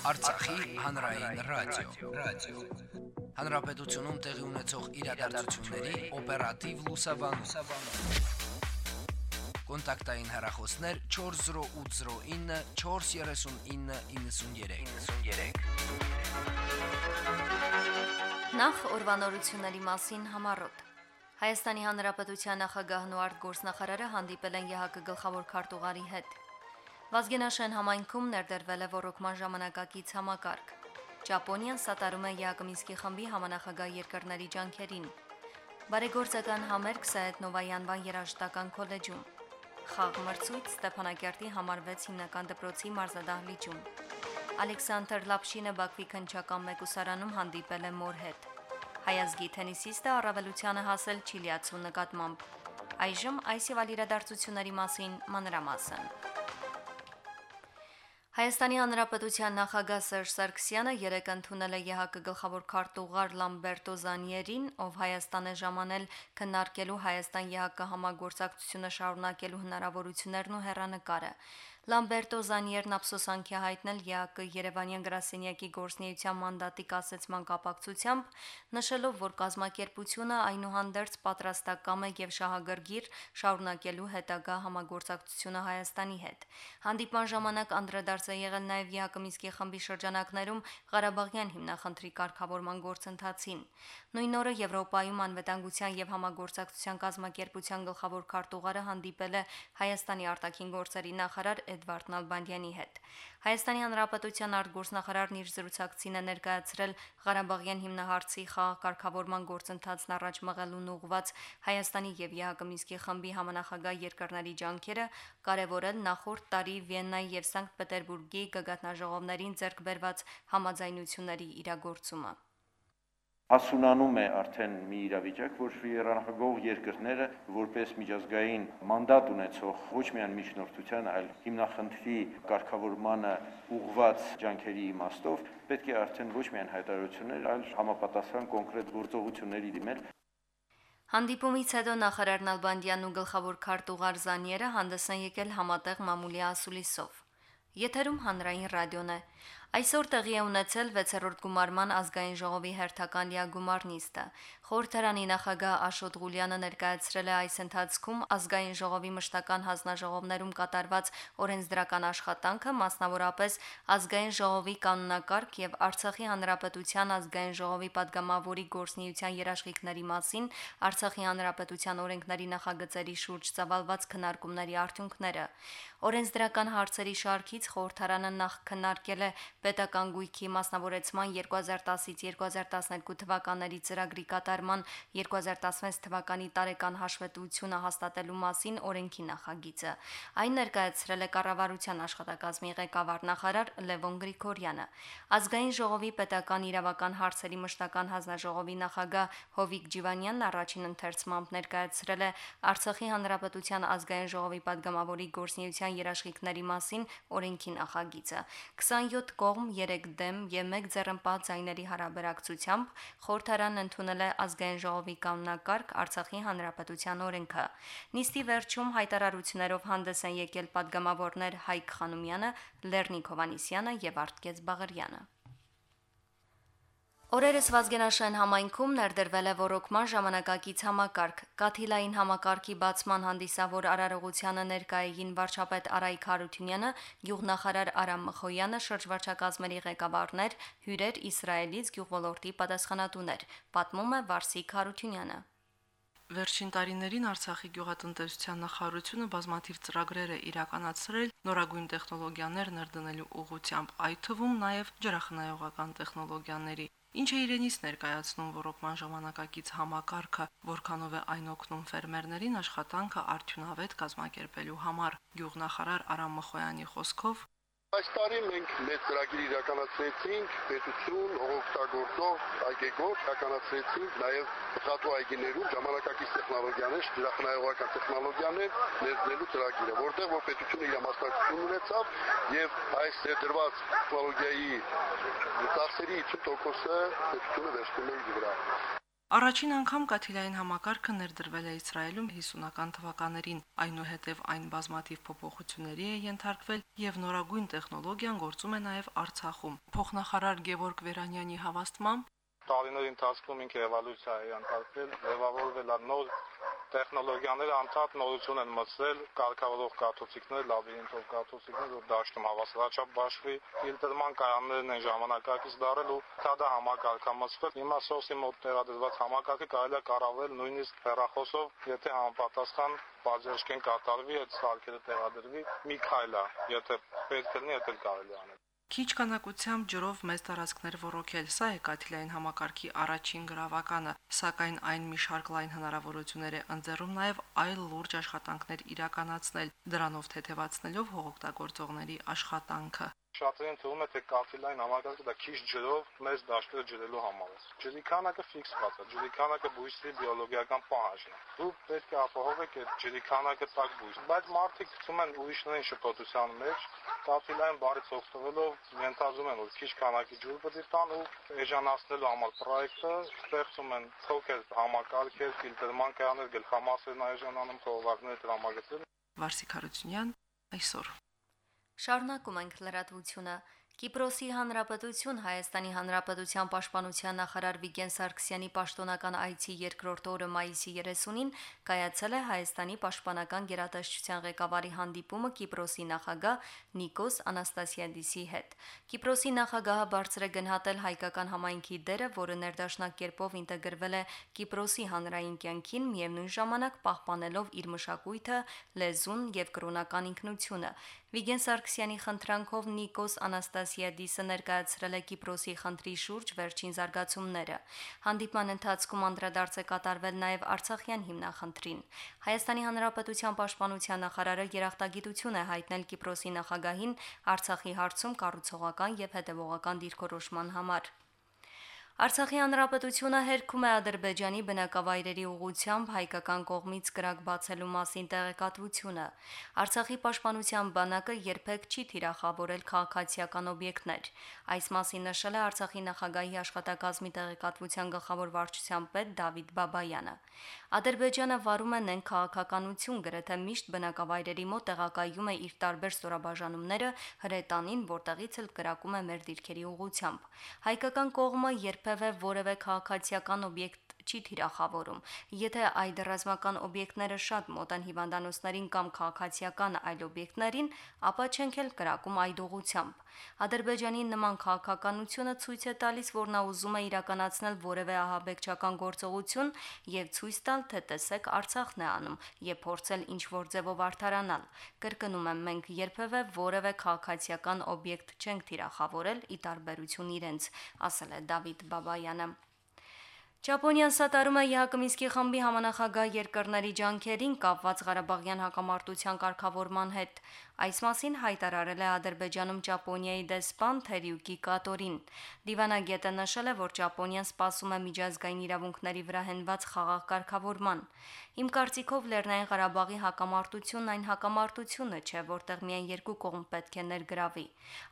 Արցախի հանրային ռադիո, ռադիո։ Հանրապետությունում տեղի ունեցող իրադարձությունների օպերատիվ լուսաբանում։ Կոնտակտային հեռախոսներ 40809 43993։ 93։ Նախ օրվանորությունների մասին համառոտ։ Հայաստանի Հանրապետության նախագահն ու արտգործնախարարը հանդիպել են ԵՀԿ գլխավոր քարտուղարի հետ։ Վազգենաշեն համայնքում ներդրվել է ռոռոկման ժամանակակից համակարգ։ Ճապոնիան սատարում է ԵԱԿ Մինսկի խմբի համանախագահ երկրների ջանքերին։ Բարեգործական համերգ Սայեթնովայի անվան երաժշտական քոլեջում։ Խաղ մրցույթ Ստեփանակերտի համար 6 հիմնական դպրոցի մարզադահլիճում։ Ալեքսանդր Լապշինը Բաքվի քնչական մեկուսարանում հանդիպել է մոր հետ։ Հայազգի թենիսիստը առավելությանը հասել Չիլիացու նկատմամբ։ Այժմ այս եւ այլ իրադարձությունների մասին մանրամասն։ Հայաստանի Հանրապետության նախագահ Սերժ Սարգսյանը երեկ ընդունել է ԵՀԿ գլխավոր քարտուղար Լամբերտո Զանիերին, ով Հայաստան է ժամանել քննարկելու Հայաստան-ԵՀԿ համագործակցությունը շարունակելու հնարավորություններն ու հերանեկարը։ Լամբերտո Զանիերն ափսոսանքի հայտնել ԵԱԿ Երևանյան գրասենյակի գործնեայության մանդատի կասեցման կապակցությամբ, նշելով, որ կազմակերպությունը այնուհանդերձ պատրաստակամ է եւ շահագրգիռ շարունակելու հետագա համագործակցությունը Հայաստանի հետ։ Հանդիպման ժամանակ անդրադարձ է եղել նաեւ ԵԱԿ Մինսկի խմբի շրջանակներում Ղարաբաղյան հիմնախնդրի կարգավորման գործընթացին։ Նույն օրը Եվրոպայում անվտանգության եւ համագործակցության կազմակերպության գլխավոր քարտուղարը հանդիպել է Հայաստանի արտաքին գործերի նախարար Էդվարդ Նալբանդյանի հետ։ Հայաստանի Հանրապետության արտգործնախարարն իր զրուցակցին է ներկայացրել Ղարաբաղյան հիմնահարցի խաղակարգավորման գործընթացն առաջ մղելուն ուղված Հայաստանի եւ ԵԱՀԿ Մինսկի խմբի համանախագահ երկրների ջանքերը, կարևորել նախորդ տարի Վիեննայի եւ Սանկտ Պետերբուրգի գագաթնաժողովներին ձեռք բերված համաձայնությունների իրագործումը հասունանում է արդեն մի իրավիճակ, որ երրանախագող երկրները որպես միջազգային մանդատ ունեցող ոչ միայն միջնորդության, այլ հիմնախնդրի կարգավորմանը ուղղված ջանքերի իմաստով պետք է արդեն ոչ միայն հայտարարություններ, այլ համապատասխան կոնկրետ գործողությունների դիմել Հանդիպումից հետո նախարար Նալբանդյանն ու գլխավոր քարտուղար Զանիերը հանդես են եկել համատեղ մամուլի ասուլիսով։ Եթերում հանրային ռադիոն է։ Այսօր տեղի է ունեցել 6-րդ գումարման ազգային ժողովի հերթական լիագումարնիստը։ Խորհրդարանի նախագահ Աշոտ Ղուլյանը ներկայացրել է այս ընթացքում ազգային ժողովի մշտական հանձնաժողովներում կատարված օրենսդրական աշխատանքը, մասնավորապես ազգային ժողովի կանոնակարգ եւ Արցախի հանրապետության ազգային ժողովի падգամավորի գործնեայության երաշխիքների մասին, Արցախի հանրապետության օրենքների նախագծերի շուրջ ծավալված քննարկումների արդյունքները։ Օրենսդրական հարցերի շարքից խորհրդարանը նախ քննարկել է պետական գույքի մասնավորեցման 2010-ից 2012 թվականների ծրագրի կատարման 2016 թվականի տարեկան հաշվետվությունը հաստատելու մասին օրենքի նախագիծը։ Այն ներկայացրել է կառավարության աշխատակազմի ղեկավար նախարար Լևոն Գրիգորյանը։ Ազգային ժողովի պետական իրավական հարցերի մշտական հանձնաժողովի նախագահ Հովիկ Ջիվանյանն առաջին ընթերցմամբ ներկայացրել է Արցախի հանրապետության ազգային ժողովի падգամավորի գործնեության ազգային երաշխիքների մասին օրենքի նախագիծը 27 կողմ 3 դեմ եւ 1 ձեռնպահ ձայների հարաբերակցությամբ խորհրդարանն ընդունել է ազգային ժողովի կանոնակարգ Արցախի հանրապետության օրենքը նիստի վերջում հայտարարություններով հանդես են եկել падգամավորներ Հայկ Խանոմյանը Լեռնիկ Հովանիսյանը եւ Արտկես Բաղարյանը Օրերս Վազգենաշեն համայնքում ներդրվել է ռոռոկման ժամանակակից համակարգ։ Կաթիլային համակարգի բացման հանդիսավոր արարողությանը ներկայային վարչապետ Արայք Հարությունյանը, գյուղնախարար Արամ Մխոյանը, շրջվարչակազմերի ղեկավարներ, հյուրեր Իսրայելից գյուղոլորտի պատասխանատուներ, պատմում է Վարսիկ Հարությունյանը։ Վերջին տարիներին Արցախի գյուղատնտեսության նախարարությունը բազմաթիվ ծրագրեր է իրականացրել նորագույն տեխնոլոգիաներ ներդնելու ուղղությամբ, այդ թվում նաև ջրախնայողական տեխնոլոգիաների։ Ինչ է իրենից ներկայացնում ռոռոկման ժամանակակից համակարգը, որքանով է այն օգնում ֆերմերներին աշխատանքը արդյունավետ կազմակերպելու համար։ Գյուղնախարար Արամ Մխոյանի խոսքով Այս տարի մենք մեծ ծրագիր իրականացրեցինք պետություն, օգտագործող այգեգոր իրականացրեցինք նաև խատու այգիներում ժամանակակից տեխնոլոգիաներ, ջրախնայողական տեխնոլոգիաներ ներդնելու ծրագիրը, որտեղ որ պետությունը իր մասնակցություն ունեցավ եւ այս դրված տեխնոլոգիայի ծախսերի 50%-ը պետությունը վերցնում է իր վրա։ Առաջին անգամ կաթիլային համակարգը ներդրվել է Իսրայելում 50-ական թվականներին, այնուհետև այն բազմաթիվ փոփոխությունների է ենթարկվել եւ նորագույն տեխնոլոգիան գործում է նաեւ Արցախում։ Փոխնախարար Գևորգ Վերանյանի հավաստմամբ. Տարիների ընթացքում ինքը էվոլյուցիա է ընթացել, ձևավորվել է նոր տեխնոլոգիաները անդադ նորություն են մտցրել, կարգավորող կաթոցիկներ, լաբիրինթով կաթոցիկներ, որ դաշտում հավասարաչափ բաշխվի, ֆիլտրման կայաններն են ժամանակակից դարել ու թադա համակարգը մտցվել։ Հիմա սոսի մոտ տեղադրված համակարգը կարելի է կառավարել նույնիսկ հեռախոսով, եթե համապատասխան բաժերշկեն կատարվի, այդ սարքերը տեղադրվի, մի քայլ է, եթե պետք լինի, դա կարելի անել։ Քիչ կանակությամբ ջրով մեծ տարածքներ ռոռոքել, սա է Կաթիլային համակարգի առաջին գրավականը, սակայն այն մի շարք լայն հնարավորություններ է ընձեռում նաև այլ լուրջ աշխատանքներ իրականացնել, դրանով թեթևացնելով հողօգտագործողների աշխատանքը շատերին թվում է թե կապիլային համակարգը դա քիչ ջրով մեծ դաշտերը ջրելու համար է։ Ջրի քանակը ֆիքսված է, ջրի քանակը բույսի բիոլոգիական պահանջն է։ Դու պետք է ապահովեք այդ ջրի քանակը տակ բույս։ Բայց մարդիկ ցում են ուրիշներին շփոթության մեջ, կապիլային բարից օգտվելով ենթադրում են որ քիչ քանակի ջուր պետք է տան ու էժանացնելու համար պրոյեկտը ստեղծում են փոքր համակարգեր, ֆիլտրման կանոններ, գլխամասերն էժանանում, խողովակները տրամագծել։ Վարսիկ Հարությունյան այսօր Շարունակում ենք լրատվությունը։ Կիպրոսի Հանրապետություն Հայաստանի Հանրապետության Պաշտպանության նախարար Վիգեն Սարգսյանի պաշտոնական այցի երկրորդ օրը մայիսի 30-ին կայացել է Հայաստանի Պաշտպանական գերատեսչության ղեկավարի հանդիպումը Կիպրոսի նախագահ Նիկոս Անաստասիադիսի հետ։ Կիպրոսի նախագահը բարձր է գնահատել հայկական համայնքի դերը, որը ներդաշնակ կերպով ինտեգրվել է Կիպրոսի հանրային կյանքին, միևնույն ժամանակ պահպանելով իր մշակույթը, լեզուն եւ կրոնական ինքնությունը։ Վիգեն Սարգսյանի խնդրանքով Նիկոս Անաստասիադիսը ներկայացրել է Կիպրոսի խնդրի շուրջ վերջին զարգացումները։ Հանդիպման ընթացքում անդրադարձ է կատարվել նաև Արցախյան հիմնախնդրին։ Հայաստանի Հանրապետության պաշտպանության նախարարը երախտագիտություն է հայտնել Կիպրոսի նախագահին Արցախի հարցում կառուցողական եւ հետեւողական դիրքորոշման համար։ Արցախի հանրապետությունը հերքում է Ադրբեջանի բնակավայրերի ուղությամբ հայկական կողմից կրակ բացելու մասին տեղեկատվությունը։ Արցախի պաշտպանության բանակը երբեք չի թիրախավորել քաղաքացիական օբյեկտներ։ Այս մասին նշել է Արցախի նախագահի աշխատակազմի տեղեկատվության գլխավոր վարչության պետ Դավիթ Բաբայանը։ Ադրբեջանը վարում է նեն քաղաքականություն գրեթե միշտ բնակավայրերի մոտ տեղակայում է իր տարբեր ստորաբաժանումները հրետանին, որտեղից էլ կրակում է մեր դիրքերի ուղությամբ։ Հայկական կողմը երբևէ որևէ քաղաքացիական օբյեկտ չի թիրախավորում։ Եթե այդ ռազմական օբյեկտները շատ մոտ են հիվանդանոցներին կամ քաղաքացիական այլ օբյեկտներին, ապա չենք էլ կրակում այդ ուղությամբ։ Ադրբեջանի նման քաղաքականությունը ցույց է տալիս, որ նա ուզում է իրականացնել որևէ ահաբեկչական գործողություն եւ ցույց տալ, թե տեսեք Արցախն է անում եւ փորձել ինչ որ ձևով արդարանալ։ Կրկնում եմ, մենք երբևէ որևէ քաղաքացիական օբյեկտ չենք թիրախավորել ի տարբերություն իրենց, ասել է Դավիթ Բաբայանը։ Ճապոնիան սատարում է Յակոմինսկի խմբի համանախագահ երկրների ջանքերին կապված Ղարաբաղյան հակամարտության կարգավորման հետ։ Այս մասին հայտարարել է Ադրբեջանում Ճապոնիայի դեսպան Թերյուկի Կատորին։ Դիվանագետը նշել է, որ Ճապոնիան սպասում է միջազգային իրավունքների վրա հենված խաղաղ կարգավորման։ Իմ կարծիքով Լեռնային Ղարաբաղի հակամարտությունն այն հակամարտությունը չէ, որտեղ միայն երկու կողմ պետք է ներգրավի։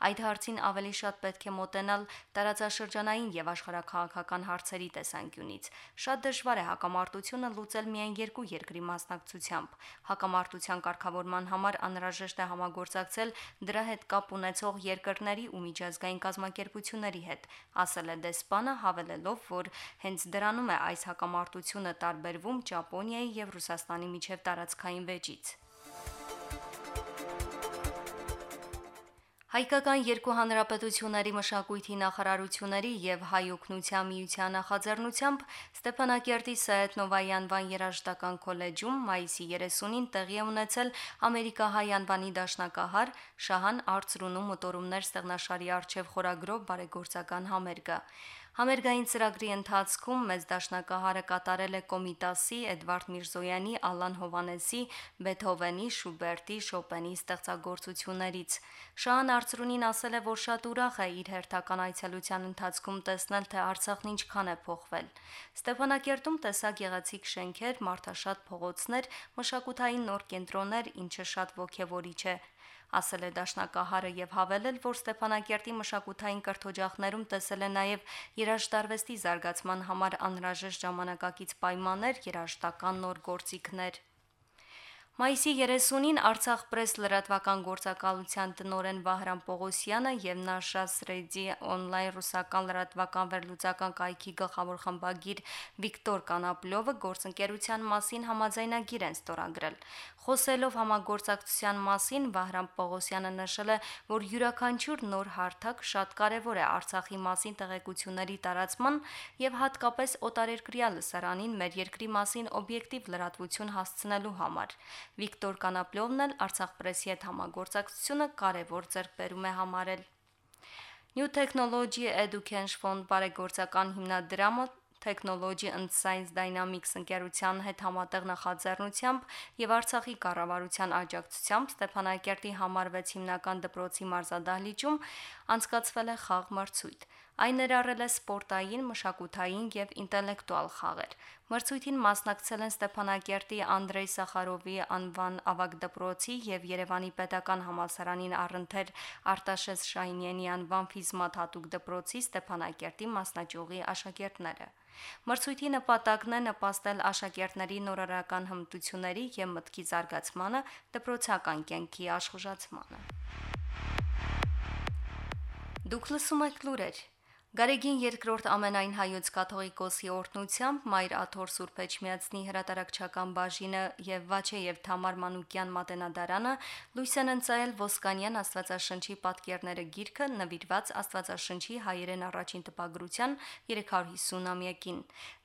Այդ հարցին ավելի շատ պետք է մոտենալ տարածաշրջանային եւ աշխարհակաղակական հարցերի տեսանկյունից։ Շատ դժվար է հակամարտությունը լուծել միայն երկու երկրի մասնակցությամբ։ Հակամարտության կարգավորման համար անհրաժեշտ է համագործակցել դրա հետ կապ ունեցող երկրների ու միջազգային կազմակերպությունների հետ, ասել է դեսպանը հավելելով, որ հենց դրանում է այս հակամարտությունը տարբերվում Ճապոնիայի եւ Ռուսաստանի միջև տարածքային վեճից։ Հայկական երկու հանրապետությունների մշակույթի նախարարությունների եւ հայ օգնության միության նախաձեռնությամբ Ստեփանակերտի Սայեթնովայի անվան երաժշտական քոլեջում մայիսի 30-ին տեղի ունեցել Ամերիկահայ անվանի դաշնակահար Շահան Արծրունու մոտորումներ ստեղնաշարի արչև խորագրով բարեգործական համերգը։ Համերգային ծրագրի ընթացքում մեծ դաշնակահարը կատարել է Կոմիտասի, Էդվարդ Միրզոյանի, Ալան Հովանեսի, Բեթհովենի, Շուբերտի, Շոպենի ստեղծագործություններից։ Շահան Արծրունին ասել է, որ շատ ուրախ է իր հերթական այցելության ընթացքում տեսնել, թե Արցախն ինչքան է փոխվել։ Ստեփանակերտում տեսակ եղեցիկ շենքեր, մարդաշատ փողոցներ, մշակութային նոր կենտրոններ, ինչը շատ ողջևորիչ է։ ասել է Դաշնակահարը եւ հավելել, որ Ստեփանակերտի մշակութային կրթօջախներում տեսել է նաեւ երաժշտարվեստի զարգացման համար անհրաժեշտ ժամանակակից պայմաններ, երաժշտական նոր գործիքներ։ Մայիսի 30-ին Արցախ պրես լրատվական գործակալության տնորեն Վահրամ Պողոսյանը եւ Նաշաս Ռեդի on-line ռուսական լրատվական վերլուծական կայքի գլխավոր խմբագիր Վիկտոր Կանապլովը գործընկերության մասին համաձայնագիր են ստորագրել։ Խոսելով համագործակցության մասին Վահրամ Պողոսյանը նշել է, որ յուրաքանչյուր նոր հարթակ շատ կարևոր է Արցախի մասին տեղեկությունների տարածման եւ հատկապես օտարերկրյա լսարանին մեր երկրի մասին օբյեկտիվ լրատվություն հասցնելու համար։ Վիկտոր Կանապլովն էլ Արցախ պրեսի հետ համագործակցությունը կարևոր ձեռքբերում է համարել։ New Technology Education Fund բարեգործական հիմնադրամը Technology and Science Dynamics ընկերության հետ համատեղ նախաձեռնությամբ եւ Արցախի կառավարության աջակցությամբ Ստեփանակերտի համար 6 հիմնական դպրոցի մարզադահլիճում անցկացվել է խաղ մրցույթ։ Այն ներառել է սպորտային, մշակութային եւ ինտելեկտուալ խաղեր։ Մրցույթին մասնակցել են Ստեփանակերտի Անդրեյ Սախարովի անվան ավագ դպրոցի եւ Երևանի Պետական համալսարանին առընթեր Արտաշես Շահինյանի անվան ֆիզմատ հատուկ դպրոցի Ստեփանակերտի մասնաճյուղի աշակերտները։ Մրցույթի նպատակն է նպաստել աշակերտների նորարարական հմտությունների եւ մտքի զարգացմանը, դպրոցական կյանքի աշխուժացմանը։ Դուք լսում եք լուրեր։ Գարեգին երկրորդ ամենայն հայոց կաթողիկոսի օրհնությամբ Մայր Աթոր Սուրբ Էջմիածնի հրատարակչական բաժինը եւ Վաչե եւ Թամար Մանուկյան մատենադարանը լույս են ընծայել Ոսկանյան Աստվածաշնչի պատկերները գիրքը նվիրված Աստվածաշնչի հայերեն առաջին տպագրության 350-ամյակին։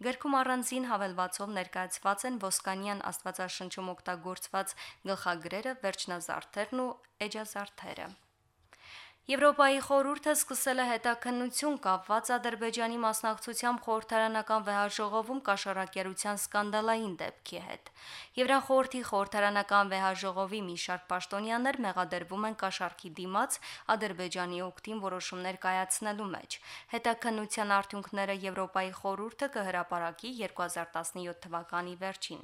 Գրքում առանձին հավելվածով ներկայացված են Ոսկանյան Աստվածաշնչում օգտագործված գլխագրերը, վերջնազարդերն ու էջազարդերը։ Եվրոպայի խորհուրդը սկսել է հետաքննություն կապված Ադրբեջանի մասնակցությամբ խորհրդարանական վեհաժողովում կաշառակերության սկանդալային դեպքի հետ։ Եվրախորհրդի խորհրդարանական վեհաժողովի մի շարք պաշտոնյաներ մեղադրվում են կաշառքի դիմաց Ադրբեջանի օկտին որոշումներ կայացնելու մեջ։ Հետաքննության արդյունքները Եվրոպայի խորհուրդը կհրապարակի 2017 թվականի վերջին։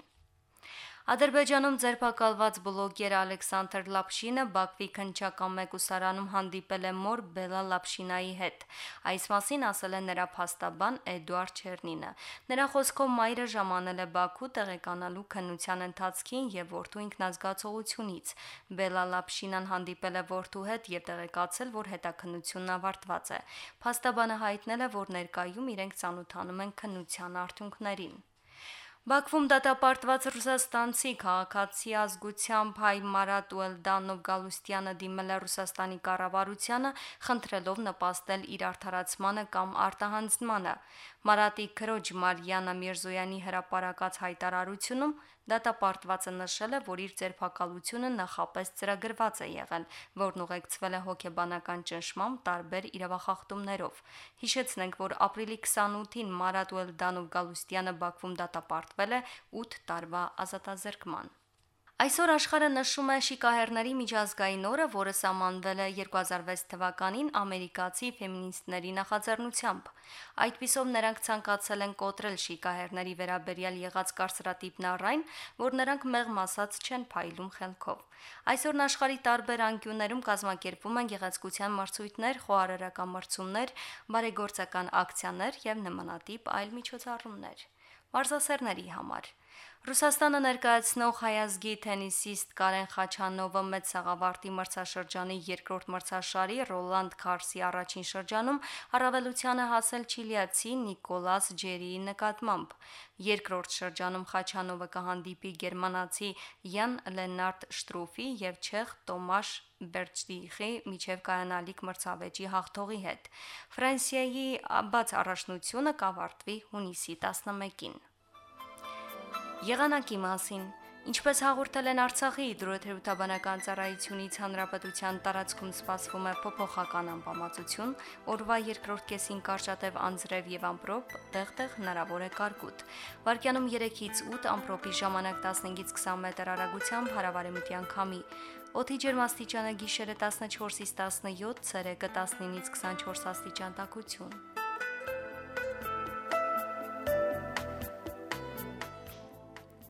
Ադրբեջանում ձերբակալված բլոգեր Ալեքսանդր Լապշինը Բաքվի քնչական մեկուսարանում հանդիպել է մոր Բելա Լապշինայի հետ։ Այս մասին ասել է նրա փաստաբան Էդուարդ Չերնինը։ Նրա խոսքով մայրը ժամանել է Բաքու տեղեկանալու քննության ընթացքին եւ որդու ինքնազգացողությունից։ Բելա Լապշինան հանդիպել է որդու հետ եւ տեղեկացել, որ հետաքննությունն ավարտված է։ Փաստաբանը հայտնել է, որ ներկայում իրենք ցանոթանում են քննության արդյունքներին։ Բաքվում դատապարտված ռուսաստանցի քաղաքացի ազգությամբ հայ Մարատ Ուելդանով Գալուստյանը դիմել է Ռուսաստանի կառավարությանը, խնդրելով նպաստել իր արդարացմանը կամ արտահանձնմանը։ Մարատի քրոջ Մարիանա Միրզոյանի հրապարակած հայտարարությունում դատապարտվածը նշել է, որ իր ձերբակալությունը նախապես ծրագրված է եղել, որն ուղեկցվել է հոգեբանական ճնշմամբ տարբեր իրավախախտումներով։ Հիշեցնենք, որ ապրիլի 28-ին Մարատ Ուելդանով Գալուստյանը Բաքվում դատապարտվել է 8 տարվա ազատազրկման։ Այսօր աշխարհը նշում է շիկահերների միջազգային օրը, որը սահմանվել է 2006 թվականին ամերիկացի ֆեմինիստների նախաձեռնությամբ։ Այդ պիսով նրանք ցանկացել են կոտրել շիկահերների վերաբերյալ եղած կարծրատիպն առայն, որ նրանք մեղմ ասած չեն փայլում խելքով։ Այսօրն աշխարհի տարբեր անկյուններում կազմակերպվում են գեղեցկության մրցույթներ, խոհարարական մրցումներ, բարեգործական ակցիաներ եւ նմանատիպ այլ միջոցառումներ։ Մարզասերների համար Ռուսաստանը ներկայացնող հայազգի թենիսիստ Կարեն Խաչանովը մեծ սաղավարտի մրցաշրջանի երկրորդ մրցաշարի Ռոլանդ Քարսի առաջին շրջանում առավելությանը հասել չիլիացի Նիկոլաս Ջերիի նկատմամբ։ Երկրորդ շրջանում Խաչանովը կհանդիպի գերմանացի Յան Լենարդ Շտրուֆի եւ չեխ Տոմաշ Բերչդիխի միջև կայանալիք մրցավեճի հաղթողի հետ։ Ֆրանսիայի բաց առաջնությունը կավարտվի հունիսի 11-ին։ Եղանակի մասին. Ինչպես հաղորդել են Արցախի հիդրոթերապևտաբանական ծառայությունից հանրապետության տարածքում սպասվում է փոփոխական անբավարարություն, օրվա երկրորդ կեսին կարճատև անձրև եւ ամպրոպ, տեղտեղ հնարավոր է կարկուտ։ Վարկյանում 3-ից 8 ամպրոպի ժամանակ 15-ից 20 մետր արագությամբ հարավարեմտյան քամի։ Օդի ջերմաստիճանը գիշերը 14-ից 17, ցերեկը 19-ից 24 աստիճան տաքություն։